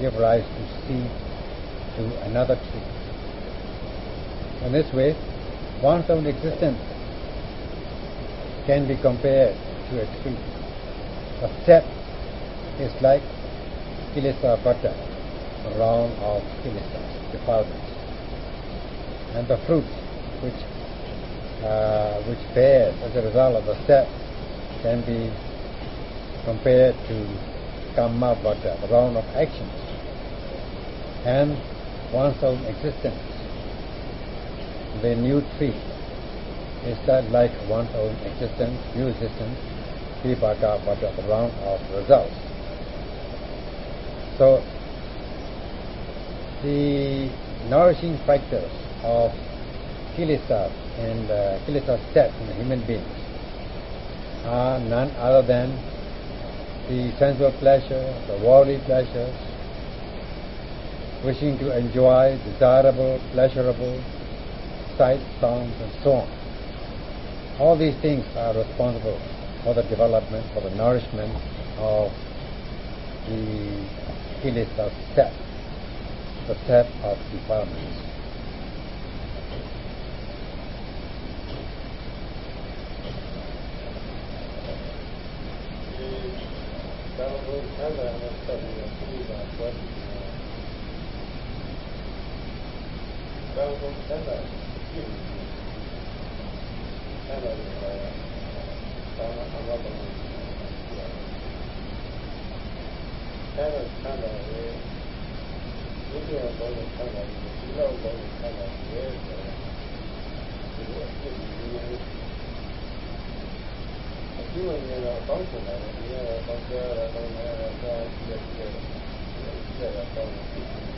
give rise to seed to another tree. In this way, one's own existence can be compared to a tree. A step is like kilesa vatta, a round of kilesas, defilements. And the fruit which uh, which bears as a result of the step can be compared to kamma vatta, the round of actions. And one's own existence, the new tree, is that like one's own existence, new existence, vipaka vatta, the round of results. So, the nourishing factors of kilesas and uh, kilesa steps in human beings are none other than the sensual pleasure, the worldly pleasures, wishing to enjoy desirable, pleasurable sights, sounds, and so on. All these things are responsible for the development, for the nourishment of the kilesa step, the step of defilements. တော့ဘုံသက်သာဖြစ်တယ်ဒါလည်းဘာသာအဝတ်ပေါ်ဒါတော့ဆက်လာတယ်ဒီလိုဘောလုံးဆက်လာတယ်ဒီလိုဘောလုံးဆက်လာတယ်ဒီလိုအဖြစ်အကျိုးအရတော့ပေါင်းစံတယ်ဒီကတော့ပေါင်းကြတာတော့လည်းအားကြီးရတယ်ဒီကတော့ပေါင်းတယ်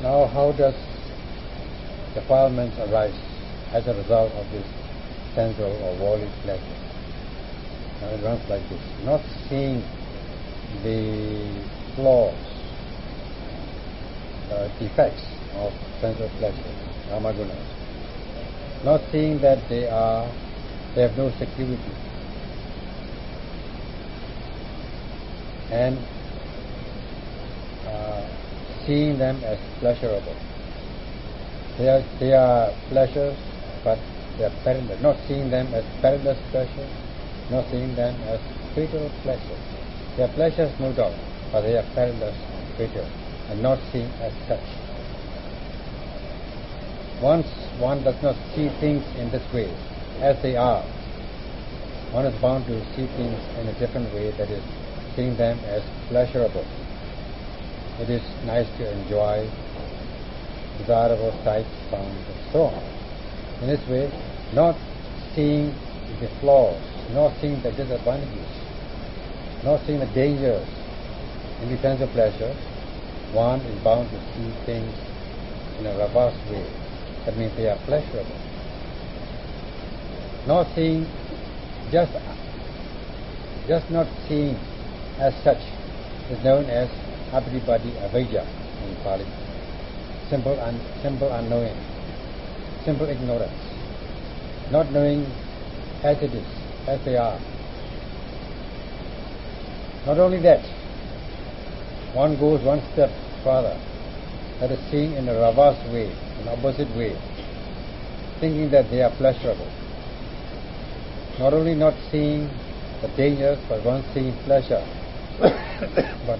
Now, how does defilements arise as a result of this sensual or worldly pleasure? Now, it runs like this: not seeing the flaws, uh, the defects of sensual pleasure, kamagunas, not seeing that they are they have no security, and uh, seeing them as pleasurable. They are, they are pleasures, but they are perilous. Not seeing them as perilous pleasures, not seeing them as fatal pleasures. They are pleasures, no doubt, but they are perilous and and not seen as such. Once one does not see things in this way, as they are, one is bound to see things in a different way, that is, seeing them as pleasurable. It is nice to enjoy desirable sights, sounds, and so on. In this way, not seeing the flaws, not seeing the disadvantages, not seeing the dangers in the sense of pleasure, one is bound to see things in a reverse way. That means they are pleasurable. Not seeing, just, just not seeing as such is known as Appatipatti Avijja in Pali. Simple, un, simple unknowing, simple ignorance, not knowing as it is, as they are. Not only that, one goes one step further. that is seeing in a reverse way, an opposite way, thinking that they are pleasurable. Not only not seeing the dangers, but one seeing pleasure. But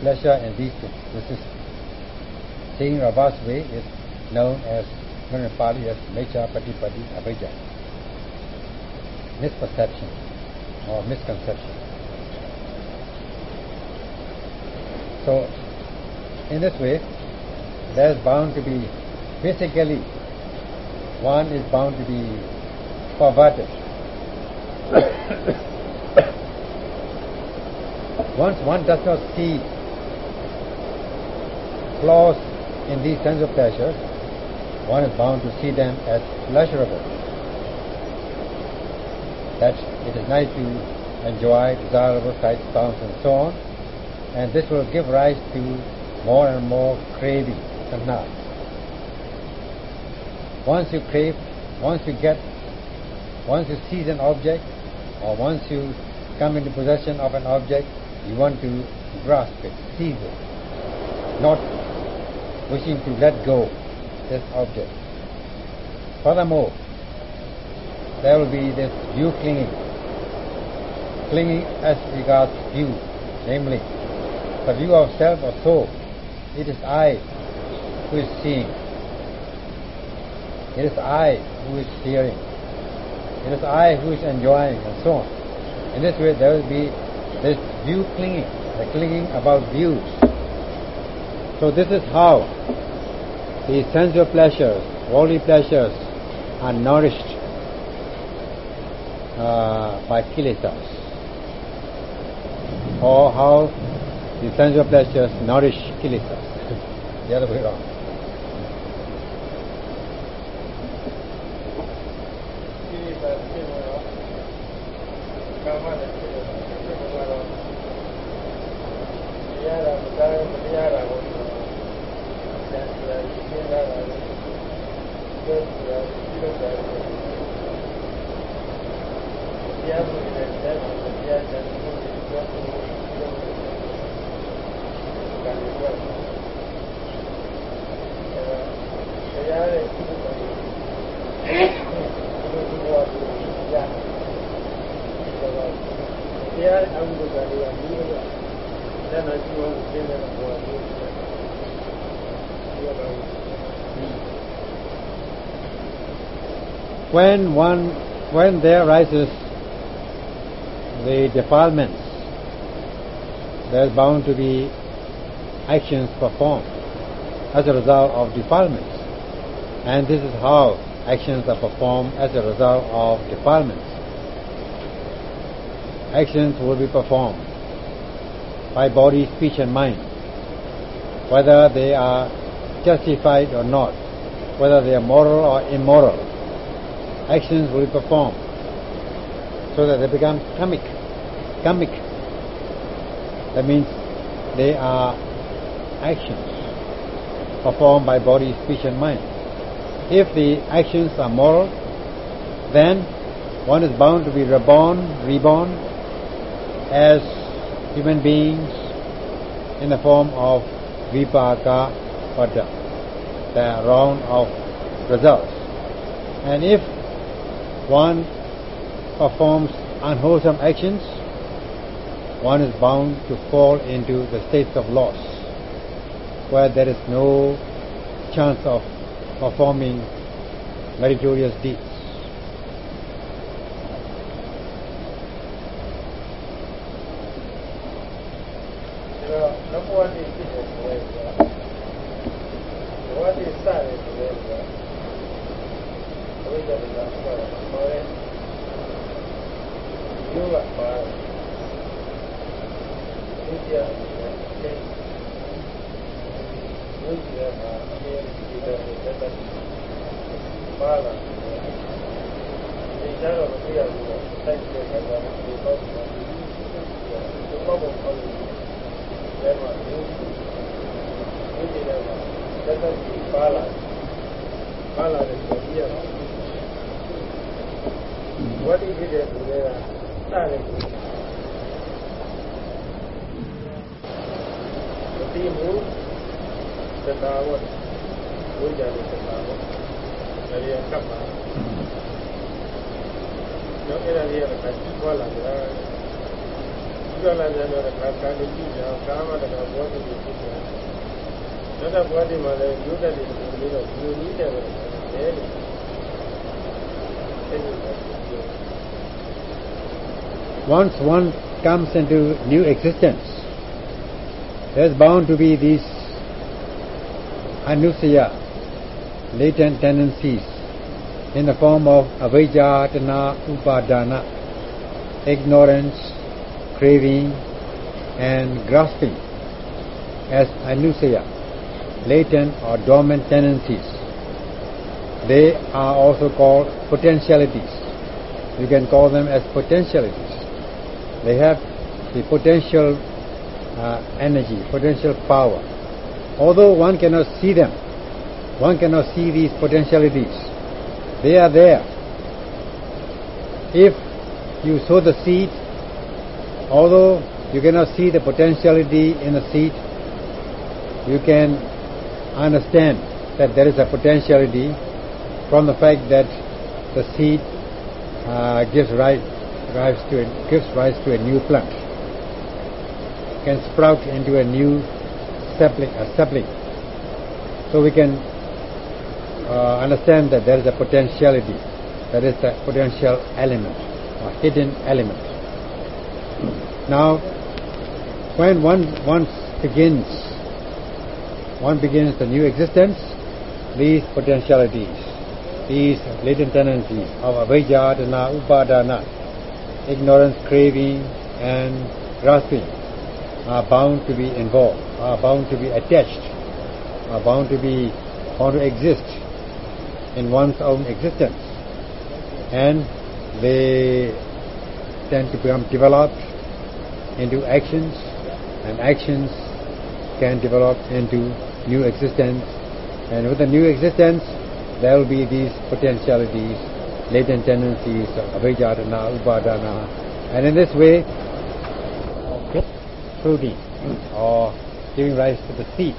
pleasure in these things. This is seeing reverse way is known as known in Pali as Micchapatipatti Avijja. Misperception or misconception. So, in this way, there is bound to be, basically, one is bound to be perverted. Once one does not see flaws in these kinds of pleasures, one is bound to see them as pleasurable. That it is nice to enjoy desirable sights, sounds, and so on, and this will give rise to more and more craving, tanha. Once you crave, once you get, once you seize an object, or once you come into possession of an object, you want to grasp it, seize it, not wishing to let go this object. Furthermore, there will be this view clinging, clinging as regards view, namely the view of self or soul. It is I who is seeing. It is I who is hearing. It is I who is enjoying, and so on. In this way, there will be this view clinging, the clinging about views. So this is how the sensual pleasures, worldly pleasures, are nourished uh, by kilesas, or how the sensual pleasures nourish kilesas. the other way around. When one when there arises the defilements there is bound to be actions performed as a result of defilements. And this is how actions are performed as a result of defilements. Actions will be performed by body speech and mind. Whether they are justified or not whether they are moral or immoral actions will be performed so that they become karmic. Karmic. That means they are actions performed by body, speech and mind. If the actions are moral, then one is bound to be reborn, reborn as human beings in the form of vipaka vatta, the round of results. And if one performs unwholesome actions, one is bound to fall into the states of loss, where there is no chance of performing meritorious deeds. petas y palas, palas de escondida, ¿no? What if it is there? Dale. The team rules the tower. We got it the tower. Nadie día de a la verdad. Yo la la la once one comes into new existence, there's bound to be these anusaya, latent tendencies, in the form of avijja, tanha, upadana, ignorance, craving, and grasping as anusaya latent or dormant tendencies. They are also called potentialities. You can call them as potentialities. They have the potential uh, energy, potential power. Although one cannot see them, one cannot see these potentialities. They are there. If you sow the seed, although you cannot see the potentiality in the seed, you can understand that there is a potentiality from the fact that the seed uh, gives rise, rise to a, gives rise to a new plant, can sprout into a new sapling, a sapling. So we can uh, understand that there is a potentiality, that is a potential element, or hidden element. Now, when one once begins, one begins the new existence, these potentialities, these latent tendencies of avijja, tanha, upadana, ignorance, craving, and grasping are bound to be involved, are bound to be attached, are bound to be bound to exist in one's own existence, and they tend to become developed into actions, and actions can develop into new existence, and with the new existence, there will be these potentialities, latent tendencies of avijja tanha, upadana, and in this way, fruiting or giving rise to the seed.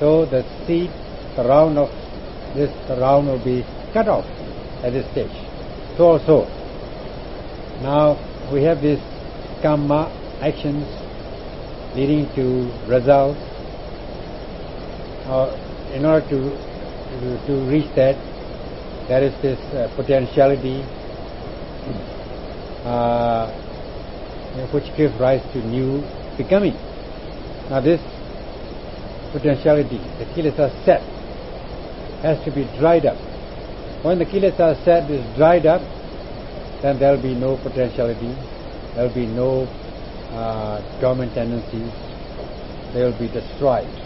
So the seed, the round of this round will be cut off at this stage. So also, now we have these karma actions leading to results. Uh, in order to, to, reach that, there is this uh, potentiality uh, which gives rise to new becoming. Now this potentiality, the kilesa set, has to be dried up. When the kilesa set is dried up, then there will be no potentiality, there will be no uh, dormant tendencies, they will be destroyed.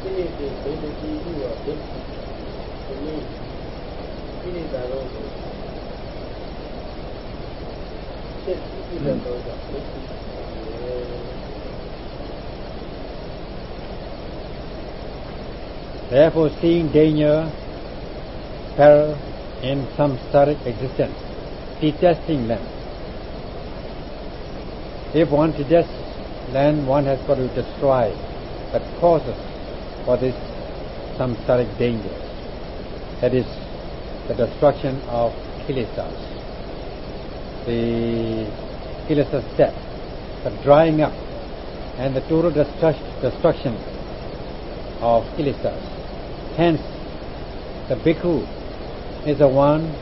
ကျုပ်ပဲရဝေးဒီလိုတက်ထုတ်တဲ့ပုဂ္ဂိုလ်ဟာအဲ့ဒီကြီးသိချင်းရဲ့အကြောင်းဒီလိုကအဆိုကြည့်တဲ့တောက်ထားဖြစ်စီကြည့်လို့အဲ့ဒီဖြစ်စီတဲ့ပုဂ္ဂိုလ်ဒီနေ့ဒီဘယ်လိုကြည့်လို့ရလဲဒီနေ့ဒီနေ့ကတော့ဖြစ်စီတဲ့ပုဂ္ဂိုလ် Therefore, seeing danger, peril in samsaric existence, detesting them. If one detests then one has got to destroy the causes for this samsaric danger. That is the destruction of kilesas. The kilesa death, the drying up and the total destruct- destruction of kilesas. Hence, the bhikkhu is the one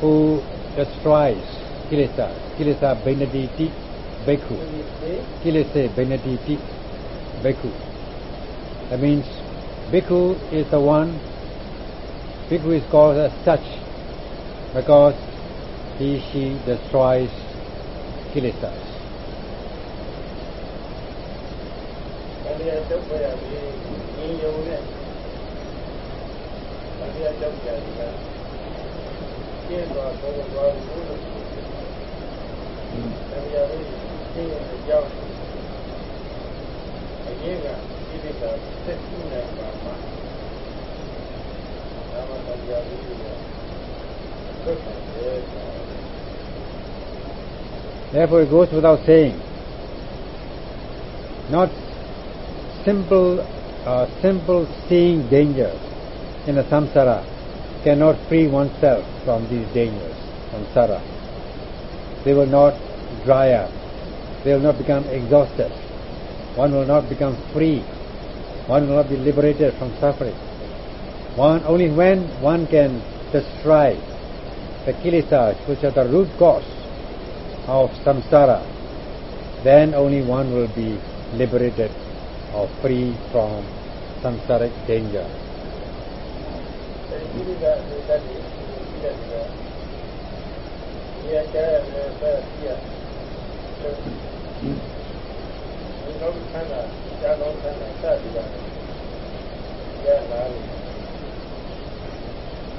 who destroys kilesa. Kilesa benediti bhikkhu. Kilese benediti bhikkhu. That means bhikkhu is the one, bhikkhu is called as such because he, she destroys kilesas. ဒါ တရားတုတ်ခွဲရပြီးငင်းယုံနဲ့တရားတုတ်ကြတယ်ကကျင်းသွားပေါ်သွားဘူးလို့တရားလေးကျင်းရဲ့အကြောင်းအရေးက Therefore it goes without saying, not simple, uh, simple seeing dangers in a samsara cannot free oneself from these dangers, samsara. They will not dry up. They will not become exhausted. One will not become free one will not be liberated from suffering. One only when one can destroy the kilesas, which are the root cause of samsara, then only one will be liberated or free from samsaric danger. Mm -hmm. ကျန်တော်ဆန်နဲ့စပြီးတာကျန်လာတယ်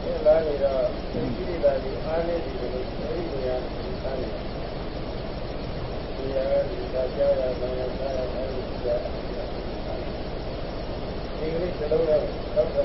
ကျန်လာနေတော့ဒီလိုပါဒီအားနဲ့ဒီလိုအဲဒီနေရာစားနေဒီရာဒီသာကြောက်ရမယ်စားရမယ်ဒီကဒီလိုစလုံးတော့တော့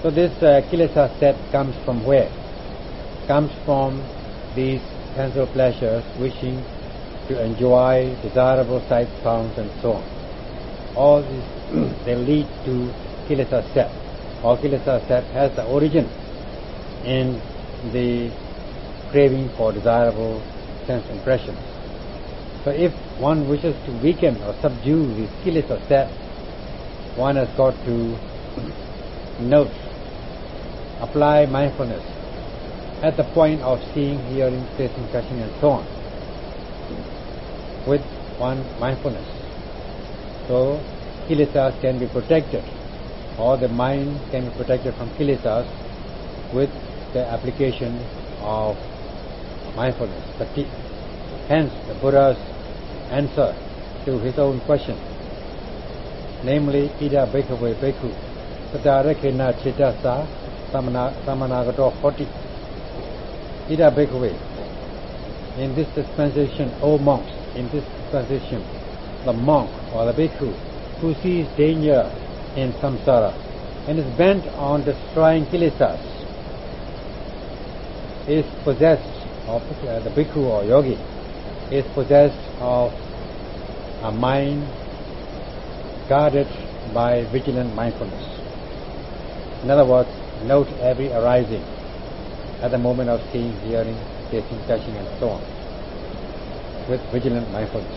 So this uh, kilesa set comes from where? Comes from these sensual pleasures, wishing to enjoy desirable sights, sounds, and so on. All these they lead to kilesa set. Or kilesa set has the origin in the craving for desirable sense impressions. So if one wishes to weaken or subdue these kilesa set, one has got to note, apply mindfulness at the point of seeing, hearing, tasting, touching, and so on, with one mindfulness. So kilesas can be protected, or the mind can be protected from kilesas with the application of mindfulness, sati. Hence, the Buddha's answer to his own question, namely, Idha Bhikkhave Bhikkhu, Patarakena Cetasa Samana Samannagato Hoti. Idha Bhikkhave, in this dispensation, O monks, in this dispensation, the monk or the bhikkhu who sees danger in samsara and is bent on destroying kilesas is possessed of uh, the bhikkhu or yogi is possessed of a mind guarded by vigilant mindfulness. In other words, note every arising at the moment of seeing, hearing, tasting, touching, and so on, with vigilant mindfulness.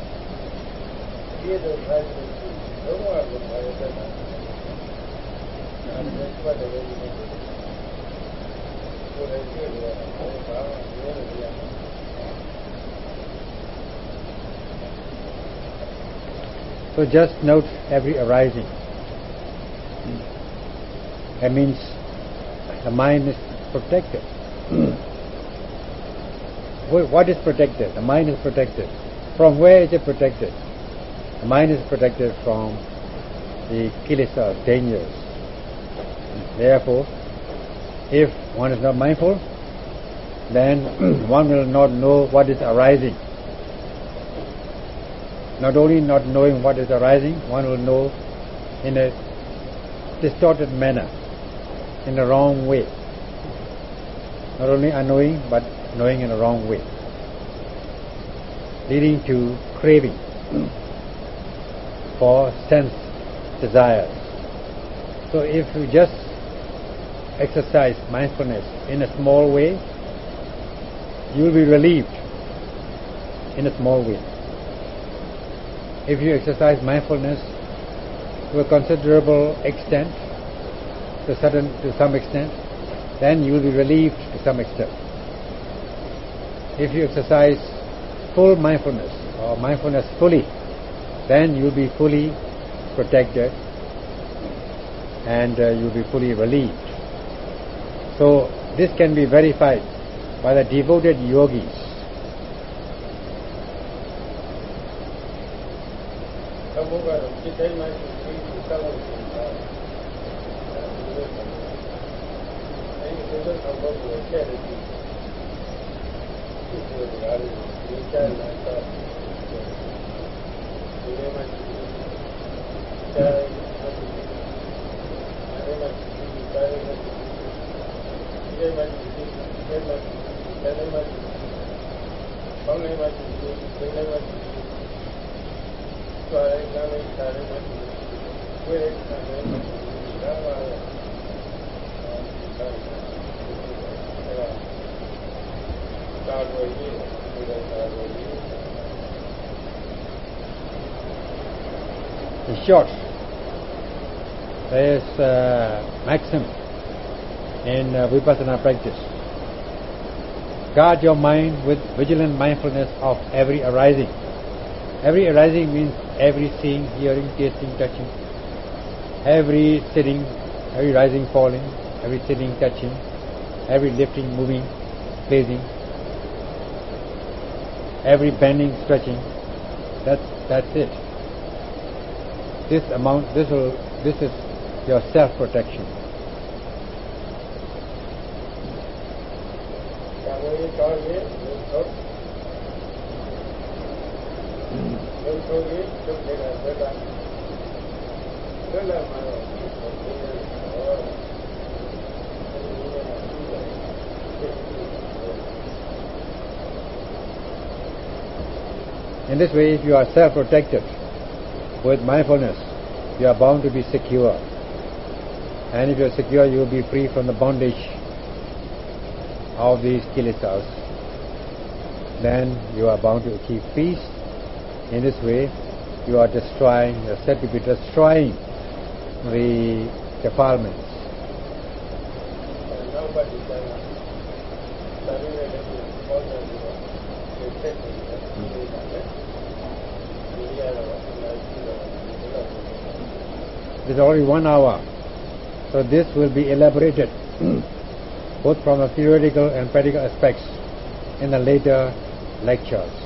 So just note every arising. That means the mind is protected. What is protected? The mind is protected. From where is it protected? The mind is protected from the kilesa dangers. Therefore, if one is not mindful, then one will not know what is arising. Not only not knowing what is arising, one will know in a distorted manner, in the wrong way. Not only unknowing, but knowing in the wrong way, leading to craving for sense desires. So if you just exercise mindfulness in a small way, you will be relieved in a small way. If you exercise mindfulness to a considerable extent, to certain to some extent, then you will be relieved to some extent. If you exercise full mindfulness or mindfulness fully, then you will be fully protected and uh, you will be fully relieved. So this can be verified by the devoted yogis. God will heal. He will God will heal. Short. There is a uh, maxim in uh, Vipassana practice. Guard your mind with vigilant mindfulness of every arising. Every arising means every seeing, hearing, tasting, touching. Every sitting, every rising, falling, every sitting, touching, every lifting, moving, placing, every bending, stretching. That's that's it. This amount, this will, this is your self-protection. In this way, if you are self-protected with mindfulness, you are bound to be secure. And if you are secure, you will be free from the bondage of these kilesas. Then you are bound to achieve peace. In this way, you are destroying, you are said to be destroying the defilements. It is already one hour. So this will be elaborated both from the theoretical and practical aspects in the later lectures.